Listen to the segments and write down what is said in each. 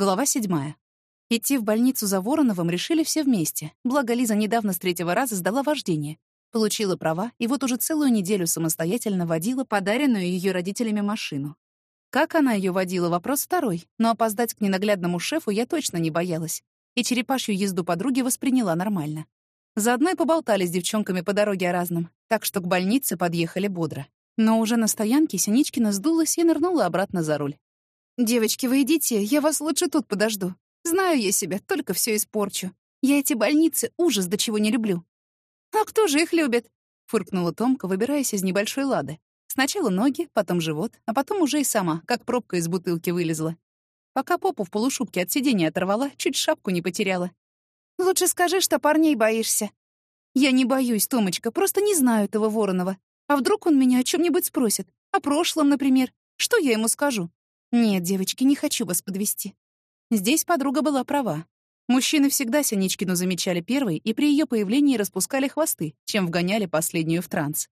Глава седьмая. Идти в больницу за Вороновым решили все вместе, благо Лиза недавно с третьего раза сдала вождение, получила права и вот уже целую неделю самостоятельно водила подаренную ее родителями машину. Как она ее водила, вопрос второй, но опоздать к ненаглядному шефу я точно не боялась, и черепашью езду подруги восприняла нормально. Заодно и поболтали с девчонками по дороге о разном, так что к больнице подъехали бодро. Но уже на стоянке Синичкина сдулась и нырнула обратно за руль. «Девочки, вы идите, я вас лучше тут подожду. Знаю я себя, только все испорчу. Я эти больницы ужас до чего не люблю». «А кто же их любит?» — фыркнула Томка, выбираясь из небольшой лады. Сначала ноги, потом живот, а потом уже и сама, как пробка из бутылки вылезла. Пока попу в полушубке от сидения оторвала, чуть шапку не потеряла. «Лучше скажи, что парней боишься». «Я не боюсь, Томочка, просто не знаю этого Воронова. А вдруг он меня о чем нибудь спросит? О прошлом, например? Что я ему скажу?» Нет, девочки, не хочу вас подвести. Здесь подруга была права. Мужчины всегда Синичкину замечали первой и при ее появлении распускали хвосты, чем вгоняли последнюю в транс.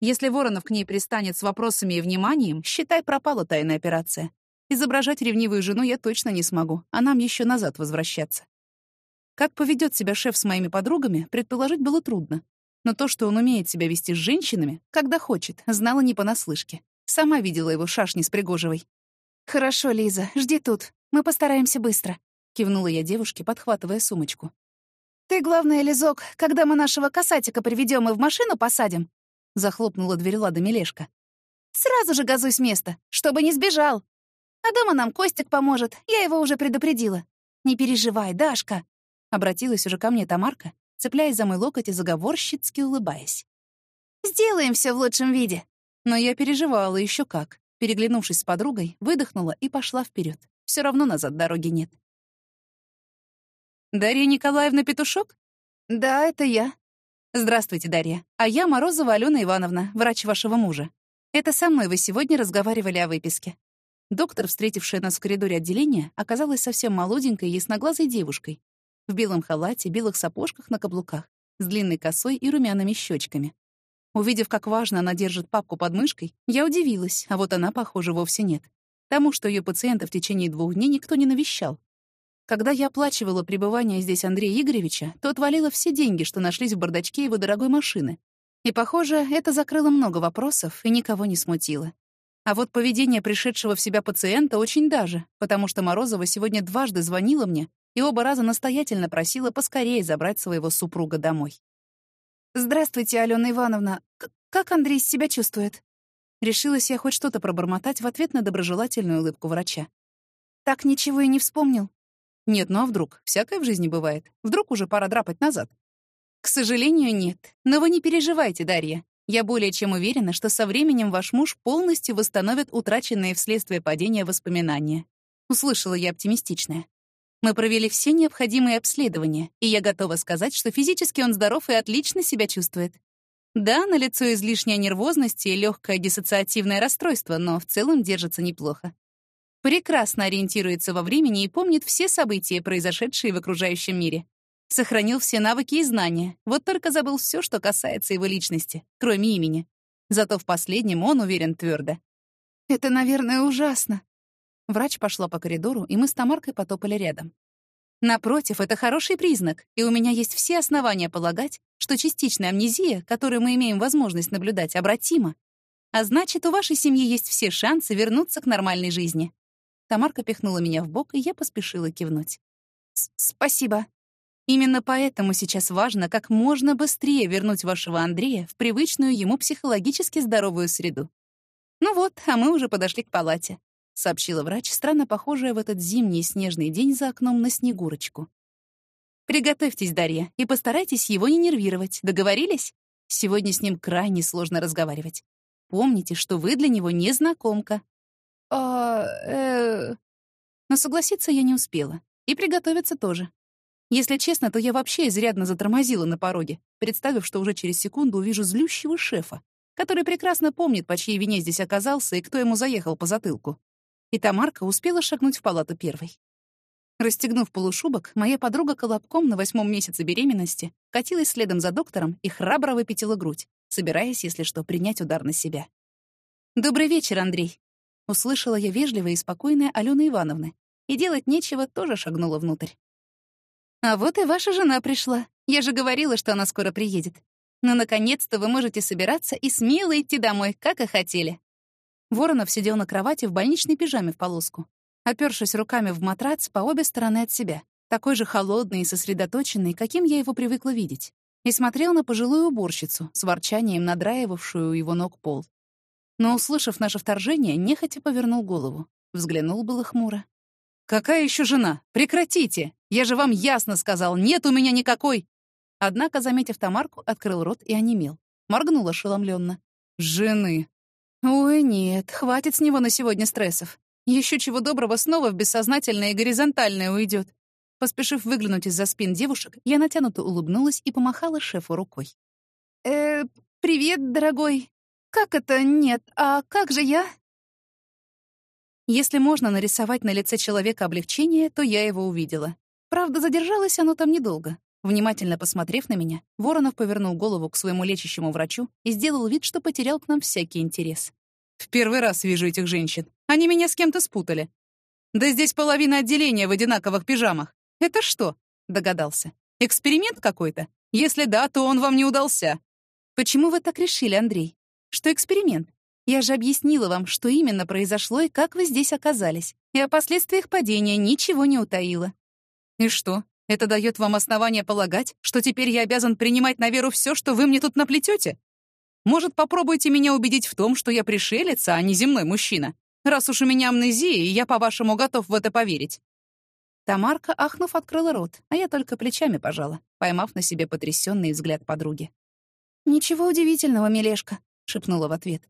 Если Воронов к ней пристанет с вопросами и вниманием, считай, пропала тайная операция. Изображать ревнивую жену я точно не смогу, а нам еще назад возвращаться. Как поведет себя шеф с моими подругами, предположить было трудно. Но то, что он умеет себя вести с женщинами, когда хочет, знала не понаслышке. Сама видела его шашни с Пригожевой. «Хорошо, Лиза, жди тут. Мы постараемся быстро», — кивнула я девушке, подхватывая сумочку. «Ты, главное, Лизок, когда мы нашего касатика приведем и в машину посадим», — захлопнула дверь Лада Мелешка. «Сразу же газуй с места, чтобы не сбежал. А дома нам Костик поможет, я его уже предупредила. Не переживай, Дашка», — обратилась уже ко мне Тамарка, цепляясь за мой локоть и заговорщицки улыбаясь. «Сделаем все в лучшем виде». Но я переживала еще как. Переглянувшись с подругой, выдохнула и пошла вперед. Все равно назад дороги нет. «Дарья Николаевна Петушок?» «Да, это я». «Здравствуйте, Дарья. А я Морозова Алена Ивановна, врач вашего мужа. Это со мной вы сегодня разговаривали о выписке». Доктор, встретившая нас в коридоре отделения, оказалась совсем молоденькой ясноглазой девушкой. В белом халате, белых сапожках на каблуках, с длинной косой и румяными щечками. Увидев, как важно она держит папку под мышкой, я удивилась, а вот она, похоже, вовсе нет. Тому, что ее пациента в течение двух дней никто не навещал. Когда я оплачивала пребывание здесь Андрея Игоревича, то отвалила все деньги, что нашлись в бардачке его дорогой машины. И, похоже, это закрыло много вопросов и никого не смутило. А вот поведение пришедшего в себя пациента очень даже, потому что Морозова сегодня дважды звонила мне и оба раза настоятельно просила поскорее забрать своего супруга домой. «Здравствуйте, Алена Ивановна. К как Андрей себя чувствует?» Решилась я хоть что-то пробормотать в ответ на доброжелательную улыбку врача. «Так ничего и не вспомнил?» «Нет, ну а вдруг? Всякое в жизни бывает. Вдруг уже пора драпать назад?» «К сожалению, нет. Но вы не переживайте, Дарья. Я более чем уверена, что со временем ваш муж полностью восстановит утраченные вследствие падения воспоминания». Услышала я оптимистичное. Мы провели все необходимые обследования, и я готова сказать, что физически он здоров и отлично себя чувствует. Да, на лицо излишняя нервозность и легкое диссоциативное расстройство, но в целом держится неплохо. Прекрасно ориентируется во времени и помнит все события, произошедшие в окружающем мире. Сохранил все навыки и знания, вот только забыл все, что касается его личности, кроме имени. Зато в последнем он уверен твердо. «Это, наверное, ужасно», Врач пошла по коридору, и мы с Тамаркой потопали рядом. Напротив, это хороший признак, и у меня есть все основания полагать, что частичная амнезия, которую мы имеем возможность наблюдать, обратима. А значит, у вашей семьи есть все шансы вернуться к нормальной жизни. Тамарка пихнула меня в бок, и я поспешила кивнуть. «Спасибо. Именно поэтому сейчас важно как можно быстрее вернуть вашего Андрея в привычную ему психологически здоровую среду. Ну вот, а мы уже подошли к палате сообщила врач, странно похожая в этот зимний снежный день за окном на Снегурочку. «Приготовьтесь, Дарья, и постарайтесь его не нервировать. Договорились? Сегодня с ним крайне сложно разговаривать. Помните, что вы для него незнакомка». «А... э...» Но согласиться я не успела. И приготовиться тоже. Если честно, то я вообще изрядно затормозила на пороге, представив, что уже через секунду увижу злющего шефа, который прекрасно помнит, по чьей вине здесь оказался и кто ему заехал по затылку и Тамарка успела шагнуть в палату первой. Расстегнув полушубок, моя подруга колобком на восьмом месяце беременности катилась следом за доктором и храбро выпятила грудь, собираясь, если что, принять удар на себя. «Добрый вечер, Андрей!» — услышала я вежливое и спокойное Алены Ивановны, и делать нечего тоже шагнула внутрь. «А вот и ваша жена пришла. Я же говорила, что она скоро приедет. Но, «Ну, наконец-то, вы можете собираться и смело идти домой, как и хотели». Воронов сидел на кровати в больничной пижаме в полоску, опёршись руками в матрац по обе стороны от себя, такой же холодный и сосредоточенный, каким я его привыкла видеть, и смотрел на пожилую уборщицу, с ворчанием надраивавшую его ног пол. Но, услышав наше вторжение, нехотя повернул голову. Взглянул было хмуро. «Какая еще жена? Прекратите! Я же вам ясно сказал, нет у меня никакой!» Однако, заметив Тамарку, открыл рот и онемел. Моргнул ошеломленно. «Жены!» «Ой, нет, хватит с него на сегодня стрессов. Еще чего доброго снова в бессознательное и горизонтальное уйдет. Поспешив выглянуть из-за спин девушек, я натянуто улыбнулась и помахала шефу рукой. «Э, привет, дорогой. Как это нет? А как же я?» Если можно нарисовать на лице человека облегчение, то я его увидела. Правда, задержалось оно там недолго. Внимательно посмотрев на меня, Воронов повернул голову к своему лечащему врачу и сделал вид, что потерял к нам всякий интерес. «В первый раз вижу этих женщин. Они меня с кем-то спутали. Да здесь половина отделения в одинаковых пижамах. Это что?» — догадался. «Эксперимент какой-то? Если да, то он вам не удался». «Почему вы так решили, Андрей? Что эксперимент? Я же объяснила вам, что именно произошло и как вы здесь оказались. И о последствиях падения ничего не утаила». «И что, это дает вам основание полагать, что теперь я обязан принимать на веру все, что вы мне тут наплетете? Может, попробуйте меня убедить в том, что я пришелец, а не земной мужчина, раз уж у меня амнезия, я, по-вашему, готов в это поверить». Тамарка, ахнув, открыла рот, а я только плечами пожала, поймав на себе потрясенный взгляд подруги. «Ничего удивительного, милешка», — шепнула в ответ.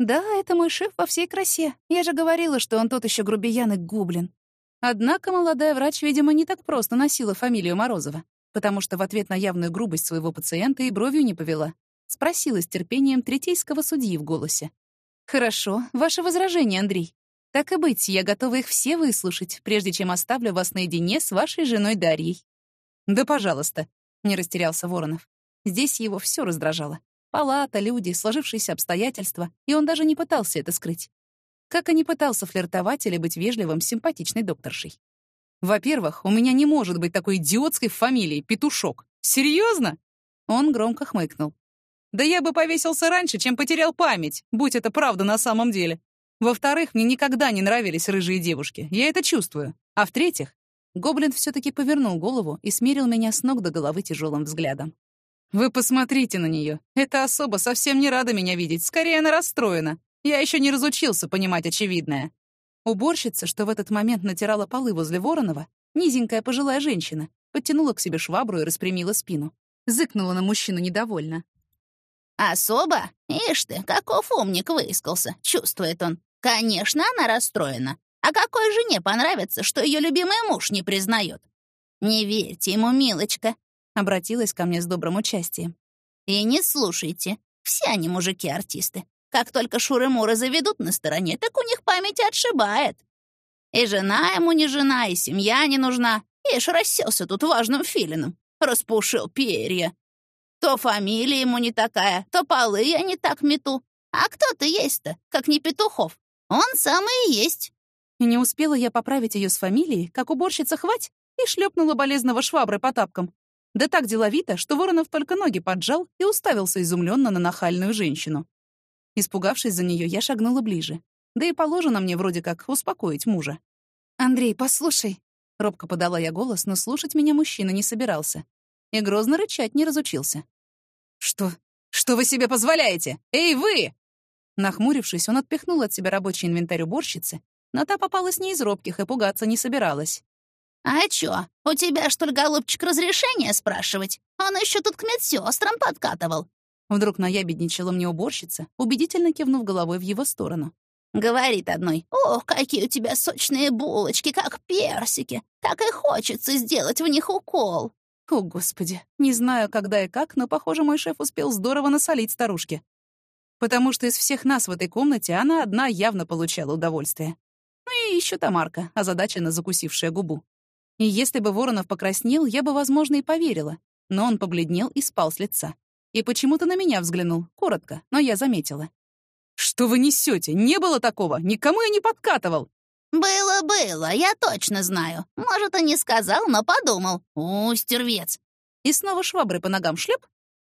«Да, это мой шеф во всей красе. Я же говорила, что он тот еще грубиян и гоблин. Однако молодая врач, видимо, не так просто носила фамилию Морозова, потому что в ответ на явную грубость своего пациента и бровью не повела. Спросила с терпением третейского судьи в голосе. «Хорошо, ваше возражение, Андрей. Так и быть, я готова их все выслушать, прежде чем оставлю вас наедине с вашей женой Дарьей». «Да, пожалуйста», — не растерялся Воронов. Здесь его все раздражало. Палата, люди, сложившиеся обстоятельства, и он даже не пытался это скрыть. Как и не пытался флиртовать или быть вежливым с симпатичной докторшей. Во-первых, у меня не может быть такой идиотской фамилии Петушок. Серьезно? Он громко хмыкнул. Да я бы повесился раньше, чем потерял память, будь это правда на самом деле. Во-вторых, мне никогда не нравились рыжие девушки. Я это чувствую. А в-третьих, гоблин все таки повернул голову и смерил меня с ног до головы тяжелым взглядом. «Вы посмотрите на нее. Эта особа совсем не рада меня видеть. Скорее, она расстроена. Я еще не разучился понимать очевидное. Уборщица, что в этот момент натирала полы возле Воронова, низенькая пожилая женщина, подтянула к себе швабру и распрямила спину. Зыкнула на мужчину недовольно. «Особо? Ишь ты, каков умник выискался, чувствует он. Конечно, она расстроена. А какой жене понравится, что ее любимый муж не признает? Не верьте ему, милочка», — обратилась ко мне с добрым участием. «И не слушайте. Все они мужики-артисты. Как только шуры-муры заведут на стороне, так у них память отшибает. И жена ему не жена, и семья не нужна. Ишь, расселся тут важным филином. Распушил перья. То фамилия ему не такая, то полы я не так мету. А кто ты есть-то, как не Петухов? Он самый и есть. И не успела я поправить ее с фамилией, как уборщица хвать и шлепнула болезного швабры по тапкам. Да так деловито, что Воронов только ноги поджал и уставился изумленно на нахальную женщину. Испугавшись за нее, я шагнула ближе. Да и положено мне вроде как успокоить мужа. «Андрей, послушай!» — робко подала я голос, но слушать меня мужчина не собирался. И грозно рычать не разучился. «Что? Что вы себе позволяете? Эй, вы!» Нахмурившись, он отпихнул от себя рабочий инвентарь уборщицы, но та попалась не из робких и пугаться не собиралась. «А чё, у тебя, что ли, голубчик, разрешение спрашивать? Он еще тут к медсестрам подкатывал. Вдруг наябедничала мне уборщица, убедительно кивнув головой в его сторону. Говорит одной, «Ох, какие у тебя сочные булочки, как персики! Так и хочется сделать в них укол!» О, Господи, не знаю, когда и как, но, похоже, мой шеф успел здорово насолить старушке. Потому что из всех нас в этой комнате она одна явно получала удовольствие. Ну и еще Тамарка, озадаченно закусившая губу. И если бы Воронов покраснел, я бы, возможно, и поверила. Но он побледнел и спал с лица. И почему-то на меня взглянул, коротко, но я заметила. «Что вы несете? Не было такого! Никому я не подкатывал!» «Было-было, я точно знаю. Может, и не сказал, но подумал. У, стервец!» И снова швабры по ногам шлеп.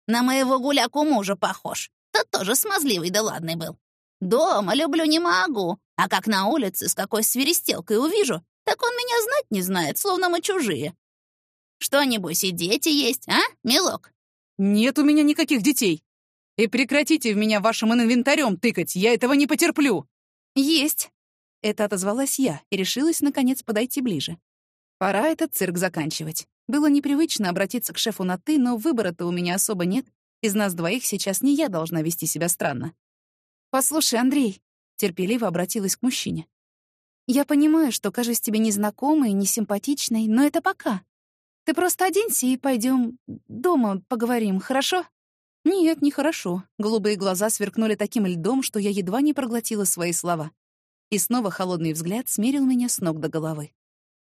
«На моего гуляку мужа похож. Тот тоже смазливый да ладный был. Дома люблю не могу, а как на улице с какой свиристелкой увижу, так он меня знать не знает, словно мы чужие. Что-нибудь и дети есть, а, милок?» «Нет у меня никаких детей. И прекратите в меня вашим инвентарем тыкать, я этого не потерплю». «Есть». Это отозвалась я и решилась, наконец, подойти ближе. Пора этот цирк заканчивать. Было непривычно обратиться к шефу на «ты», но выбора-то у меня особо нет. Из нас двоих сейчас не я должна вести себя странно. «Послушай, Андрей», — терпеливо обратилась к мужчине. «Я понимаю, что кажусь тебе незнакомой, несимпатичной, но это пока. Ты просто оденься и пойдем дома поговорим, хорошо?» «Нет, нехорошо». Голубые глаза сверкнули таким льдом, что я едва не проглотила свои слова. И снова холодный взгляд смерил меня с ног до головы.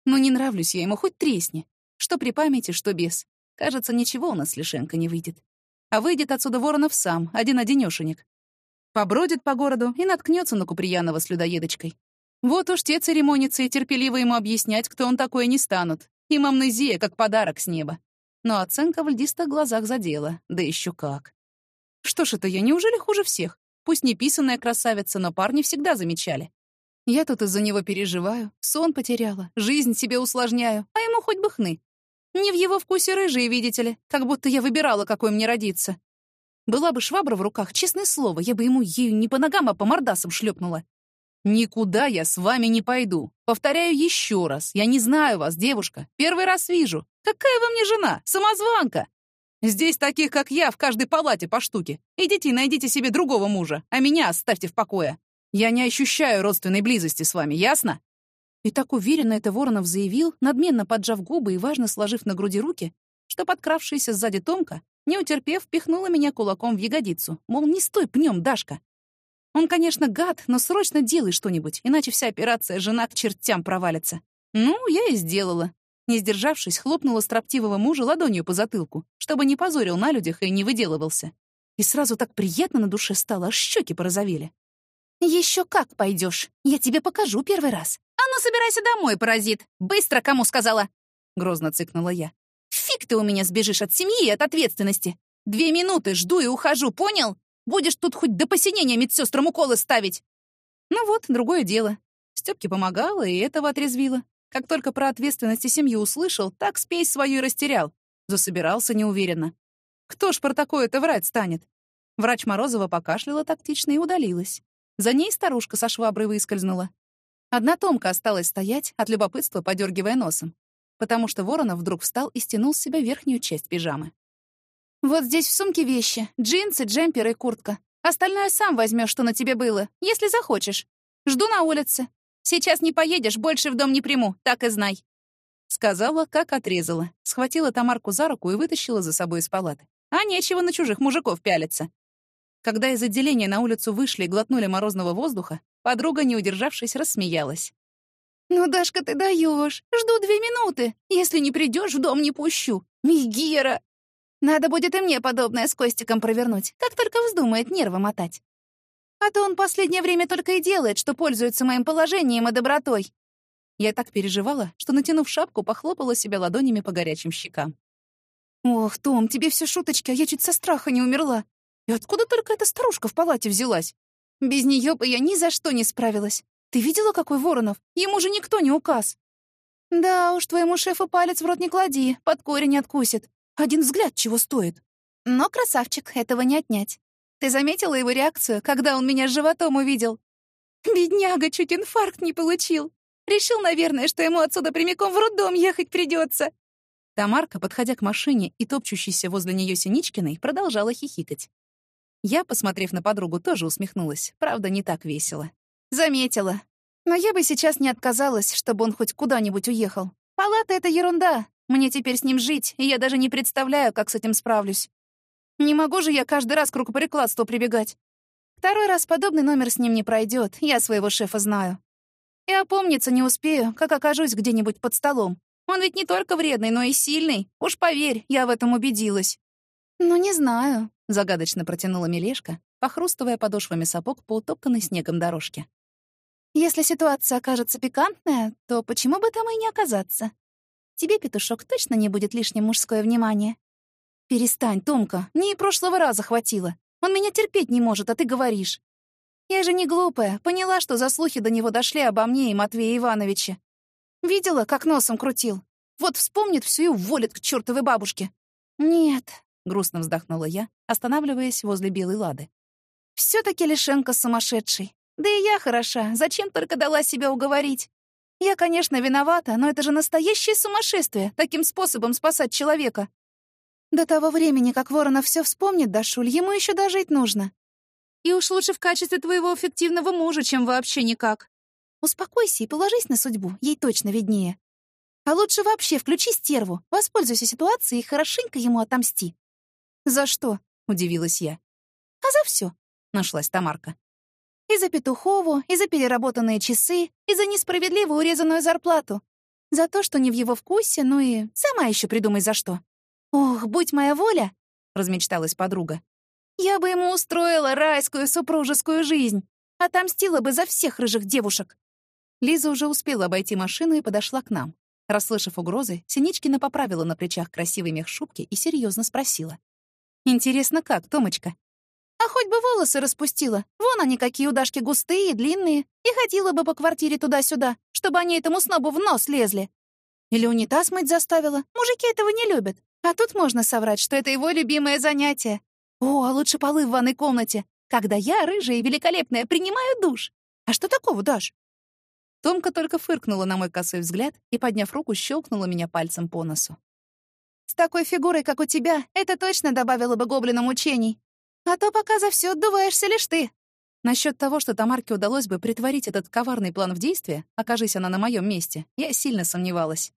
«Ну не нравлюсь я ему, хоть тресни. Что при памяти, что без. Кажется, ничего у нас с Лишенко не выйдет. А выйдет отсюда Воронов сам, один-одинёшенек. Побродит по городу и наткнется на Куприянова с людоедочкой. Вот уж те церемониться и терпеливо ему объяснять, кто он такой, не станут. Им амнезия, как подарок с неба но оценка в льдистых глазах задела, да еще как. Что ж это я, неужели хуже всех? Пусть не писанная красавица, но парни всегда замечали. Я тут из-за него переживаю, сон потеряла, жизнь себе усложняю, а ему хоть бы хны. Не в его вкусе рыжие, видите ли, как будто я выбирала, какой мне родиться. Была бы швабра в руках, честное слово, я бы ему ею не по ногам, а по мордасам шлепнула. «Никуда я с вами не пойду. Повторяю еще раз. Я не знаю вас, девушка. Первый раз вижу. Какая вы мне жена? Самозванка. Здесь таких, как я, в каждой палате по штуке. Идите и найдите себе другого мужа, а меня оставьте в покое. Я не ощущаю родственной близости с вами, ясно?» И так уверенно это Воронов заявил, надменно поджав губы и важно сложив на груди руки, что подкравшаяся сзади Томка, не утерпев, пихнула меня кулаком в ягодицу, мол, не стой пнем, Дашка. Он, конечно, гад, но срочно делай что-нибудь, иначе вся операция жена к чертям провалится. Ну, я и сделала. Не сдержавшись, хлопнула строптивого мужа ладонью по затылку, чтобы не позорил на людях и не выделывался. И сразу так приятно на душе стало, аж щеки порозовели. Еще как пойдешь, Я тебе покажу первый раз. А ну, собирайся домой, паразит! Быстро, кому сказала!» Грозно цыкнула я. «Фиг ты у меня сбежишь от семьи и от ответственности! Две минуты жду и ухожу, понял? Будешь тут хоть до посинения медсестрам уколы ставить!» Ну вот, другое дело. Стёпке помогала, и этого отрезвила. Как только про ответственность и семью услышал, так спесь свою и растерял. Засобирался неуверенно. Кто ж про такое-то врать станет? Врач Морозова покашляла тактично и удалилась. За ней старушка со шваброй выскользнула. Одна Томка осталась стоять, от любопытства подергивая носом, потому что Воронов вдруг встал и стянул с себя верхнюю часть пижамы. «Вот здесь в сумке вещи. Джинсы, джемпер и куртка. Остальное сам возьмешь, что на тебе было, если захочешь. Жду на улице. Сейчас не поедешь, больше в дом не приму, так и знай». Сказала, как отрезала. Схватила Тамарку за руку и вытащила за собой из палаты. А нечего на чужих мужиков пялиться. Когда из отделения на улицу вышли и глотнули морозного воздуха, подруга, не удержавшись, рассмеялась. «Ну, Дашка, ты даешь. Жду две минуты. Если не придешь, в дом не пущу. Мигера!» Надо будет и мне подобное с Костиком провернуть, как только вздумает нервы мотать. А то он последнее время только и делает, что пользуется моим положением и добротой. Я так переживала, что, натянув шапку, похлопала себя ладонями по горячим щекам. «Ох, Том, тебе все шуточки, а я чуть со страха не умерла. И откуда только эта старушка в палате взялась? Без нее бы я ни за что не справилась. Ты видела, какой Воронов? Ему же никто не указ». «Да уж, твоему шефу палец в рот не клади, под корень откусит. Один взгляд чего стоит. Но красавчик, этого не отнять. Ты заметила его реакцию, когда он меня с животом увидел? Бедняга чуть инфаркт не получил. Решил, наверное, что ему отсюда прямиком в роддом ехать придется. Тамарка, подходя к машине и топчущейся возле нее Синичкиной, продолжала хихикать. Я, посмотрев на подругу, тоже усмехнулась. Правда, не так весело. Заметила. Но я бы сейчас не отказалась, чтобы он хоть куда-нибудь уехал. Палата — это ерунда. Мне теперь с ним жить, и я даже не представляю, как с этим справлюсь. Не могу же я каждый раз к рукоприкладству прибегать. Второй раз подобный номер с ним не пройдет, я своего шефа знаю. И опомниться не успею, как окажусь где-нибудь под столом. Он ведь не только вредный, но и сильный. Уж поверь, я в этом убедилась. «Ну, не знаю», — загадочно протянула Мелешка, похрустывая подошвами сапог по утоптанной снегом дорожке. Если ситуация окажется пикантная, то почему бы там и не оказаться? Тебе, петушок, точно не будет лишним мужское внимание. Перестань, Томка, мне и прошлого раза хватило. Он меня терпеть не может, а ты говоришь. Я же не глупая, поняла, что заслухи до него дошли обо мне и Матвее Ивановиче. Видела, как носом крутил. Вот вспомнит всю и уволит к чертовой бабушке. Нет, грустно вздохнула я, останавливаясь возле белой лады. все таки Лишенко сумасшедший. Да и я хороша, зачем только дала себя уговорить? Я, конечно, виновата, но это же настоящее сумасшествие, таким способом спасать человека. До того времени, как Воронов все вспомнит, Дашуль, ему еще дожить нужно. И уж лучше в качестве твоего эффективного мужа, чем вообще никак. Успокойся и положись на судьбу, ей точно виднее. А лучше вообще включи стерву, воспользуйся ситуацией и хорошенько ему отомсти. «За что?» — удивилась я. «А за все, нашлась Тамарка. И за Петухову, и за переработанные часы, и за несправедливо урезанную зарплату. За то, что не в его вкусе, ну и сама еще придумай за что. «Ох, будь моя воля!» — размечталась подруга. «Я бы ему устроила райскую супружескую жизнь, отомстила бы за всех рыжих девушек». Лиза уже успела обойти машину и подошла к нам. Расслышав угрозы, Синичкина поправила на плечах красивый мех шубки и серьезно спросила. «Интересно, как, Томочка? А хоть бы волосы распустила. Вон они какие у Дашки густые длинные. И ходила бы по квартире туда-сюда, чтобы они этому снобу в нос лезли. Или унитаз мыть заставила. Мужики этого не любят. А тут можно соврать, что это его любимое занятие. О, а лучше полы в ванной комнате, когда я, рыжая и великолепная, принимаю душ. А что такого, Даш? Томка только фыркнула на мой косой взгляд и, подняв руку, щелкнула меня пальцем по носу. «С такой фигурой, как у тебя, это точно добавило бы гоблинам учений. А то пока за все отдуваешься лишь ты. Насчет того, что Тамарке удалось бы притворить этот коварный план в действие, окажись она на моем месте, я сильно сомневалась.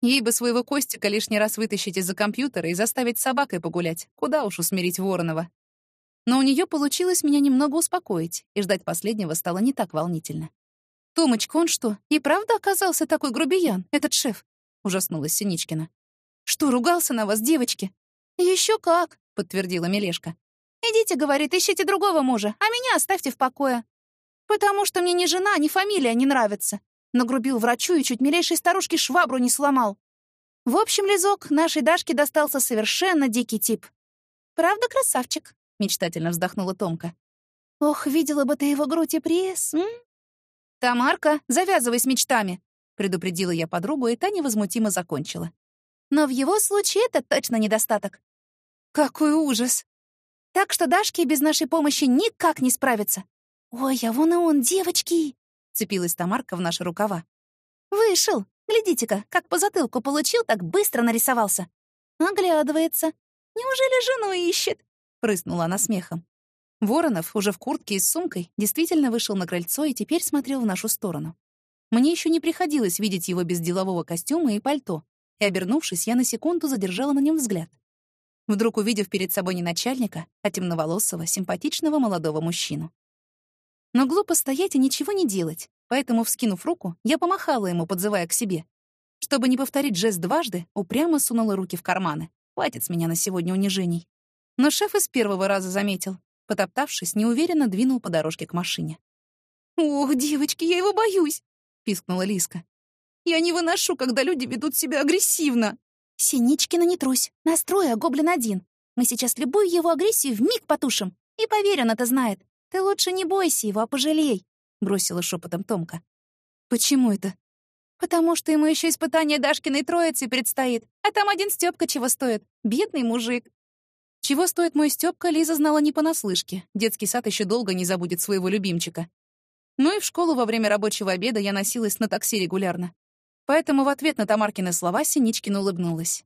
Ей бы своего Костика лишний раз вытащить из-за компьютера и заставить собакой погулять, куда уж усмирить Воронова. Но у нее получилось меня немного успокоить, и ждать последнего стало не так волнительно. «Томочка, он что, и правда оказался такой грубиян, этот шеф?» — ужаснулась Синичкина. «Что, ругался на вас, девочки?» Еще как», — подтвердила Мелешка. «Идите, — говорит, — ищите другого мужа, а меня оставьте в покое. Потому что мне ни жена, ни фамилия не нравятся. Нагрубил врачу и чуть милейшей старушке швабру не сломал. В общем, Лизок, нашей Дашке достался совершенно дикий тип. «Правда, красавчик?» — мечтательно вздохнула Томка. «Ох, видела бы ты его грудь и пресс, м?» «Тамарка, завязывай с мечтами!» — предупредила я подругу, и та невозмутимо закончила. «Но в его случае это точно недостаток». «Какой ужас!» Так что Дашке без нашей помощи никак не справится. «Ой, а вон и он, девочки!» — цепилась Тамарка в наши рукава. «Вышел! Глядите-ка, как по затылку получил, так быстро нарисовался!» «Оглядывается. Неужели жену ищет?» — прыснула она смехом. Воронов, уже в куртке и с сумкой, действительно вышел на крыльцо и теперь смотрел в нашу сторону. Мне еще не приходилось видеть его без делового костюма и пальто, и, обернувшись, я на секунду задержала на нем взгляд вдруг увидев перед собой не начальника, а темноволосого, симпатичного молодого мужчину. Но глупо стоять и ничего не делать, поэтому, вскинув руку, я помахала ему, подзывая к себе. Чтобы не повторить жест дважды, упрямо сунула руки в карманы. Хватит с меня на сегодня унижений. Но шеф из первого раза заметил. Потоптавшись, неуверенно двинул по дорожке к машине. «Ох, девочки, я его боюсь!» — пискнула Лиска. «Я не выношу, когда люди ведут себя агрессивно!» «Синичкина, не трусь. Настрой, а гоблин один. Мы сейчас любую его агрессию вмиг потушим. И поверь, он это знает. Ты лучше не бойся его, а пожалей», — бросила шепотом Томка. «Почему это?» «Потому что ему еще испытание Дашкиной троицы предстоит, а там один Стёпка чего стоит. Бедный мужик». Чего стоит мой Стёпка, Лиза знала не понаслышке. Детский сад еще долго не забудет своего любимчика. Ну и в школу во время рабочего обеда я носилась на такси регулярно. Поэтому в ответ на Тамаркины слова Синичкина улыбнулась.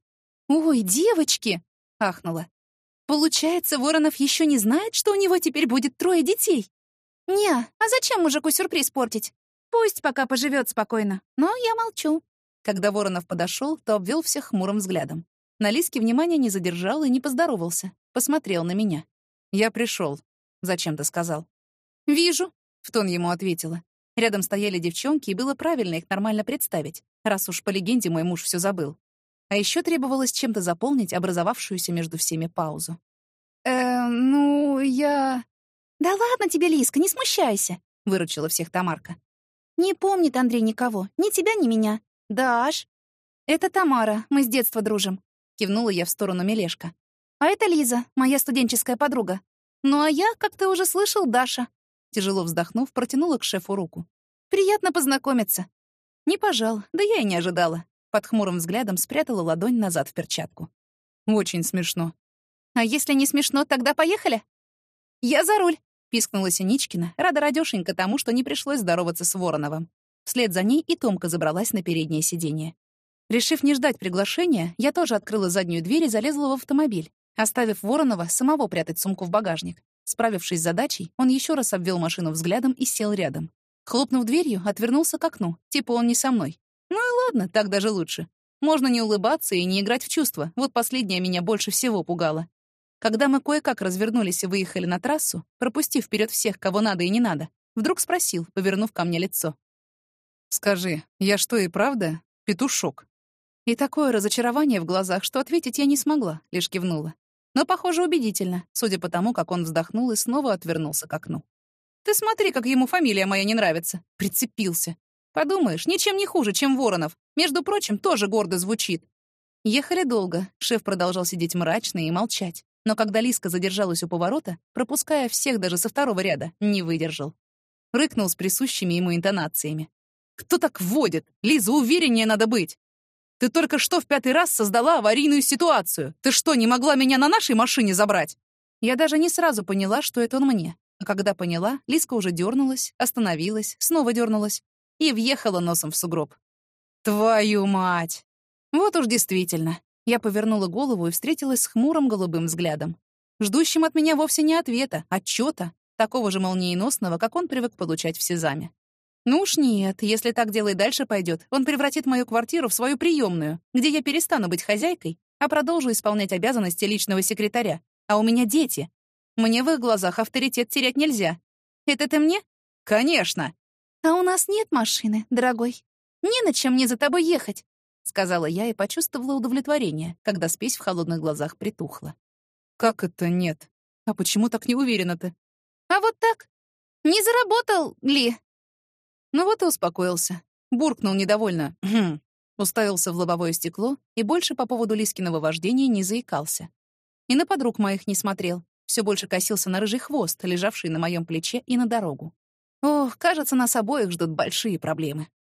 «Ой, девочки!» — ахнула. «Получается, Воронов еще не знает, что у него теперь будет трое детей?» «Не, а зачем мужику сюрприз портить? Пусть пока поживет спокойно. Но я молчу». Когда Воронов подошел, то обвел всех хмурым взглядом. На Лиске внимания не задержал и не поздоровался. Посмотрел на меня. «Я пришел», — зачем-то сказал. «Вижу», — в тон ему ответила. Рядом стояли девчонки, и было правильно их нормально представить, раз уж по легенде мой муж все забыл. А еще требовалось чем-то заполнить образовавшуюся между всеми паузу. «Э, ну, я...» «Да ладно тебе, Лиска, не смущайся», — выручила всех Тамарка. «Не помнит Андрей никого, ни тебя, ни меня. Даш!» «Это Тамара, мы с детства дружим», — кивнула я в сторону Мелешка. «А это Лиза, моя студенческая подруга. Ну а я, как ты уже слышал, Даша». Тяжело вздохнув, протянула к шефу руку. «Приятно познакомиться». Не пожал, да я и не ожидала. Под хмурым взглядом спрятала ладонь назад в перчатку. «Очень смешно». «А если не смешно, тогда поехали?» «Я за руль», — пискнула Синичкина, рада радёшенька тому, что не пришлось здороваться с Вороновым. Вслед за ней и Томка забралась на переднее сиденье. Решив не ждать приглашения, я тоже открыла заднюю дверь и залезла в автомобиль, оставив Воронова самого прятать сумку в багажник. Справившись с задачей, он еще раз обвел машину взглядом и сел рядом. Хлопнув дверью, отвернулся к окну, типа он не со мной. Ну и ладно, так даже лучше. Можно не улыбаться и не играть в чувства, вот последнее меня больше всего пугало. Когда мы кое-как развернулись и выехали на трассу, пропустив вперед всех, кого надо и не надо, вдруг спросил, повернув ко мне лицо. «Скажи, я что и правда петушок?» И такое разочарование в глазах, что ответить я не смогла, лишь кивнула. Но, похоже, убедительно, судя по тому, как он вздохнул и снова отвернулся к окну. «Ты смотри, как ему фамилия моя не нравится!» Прицепился. Подумаешь, ничем не хуже, чем Воронов. Между прочим, тоже гордо звучит. Ехали долго, шеф продолжал сидеть мрачно и молчать. Но когда Лиска задержалась у поворота, пропуская всех даже со второго ряда, не выдержал. Рыкнул с присущими ему интонациями. «Кто так водит? Лиза, увереннее надо быть!» Ты только что в пятый раз создала аварийную ситуацию. Ты что, не могла меня на нашей машине забрать?» Я даже не сразу поняла, что это он мне. А когда поняла, Лиска уже дернулась, остановилась, снова дернулась и въехала носом в сугроб. «Твою мать!» Вот уж действительно. Я повернула голову и встретилась с хмурым голубым взглядом. Ждущим от меня вовсе не ответа, отчета, такого же молниеносного, как он привык получать в Сезаме. Ну уж нет, если так дело и дальше пойдет, он превратит мою квартиру в свою приемную, где я перестану быть хозяйкой, а продолжу исполнять обязанности личного секретаря. А у меня дети. Мне в их глазах авторитет терять нельзя. Это ты мне? Конечно. А у нас нет машины, дорогой. Не на чем мне за тобой ехать, сказала я и почувствовала удовлетворение, когда спесь в холодных глазах притухла. Как это нет? А почему так не уверена ты? А вот так. Не заработал ли? Ну вот и успокоился. Буркнул недовольно. «Хм». Уставился в лобовое стекло и больше по поводу Лискиного вождения не заикался. И на подруг моих не смотрел. Все больше косился на рыжий хвост, лежавший на моем плече, и на дорогу. Ох, кажется, нас обоих ждут большие проблемы.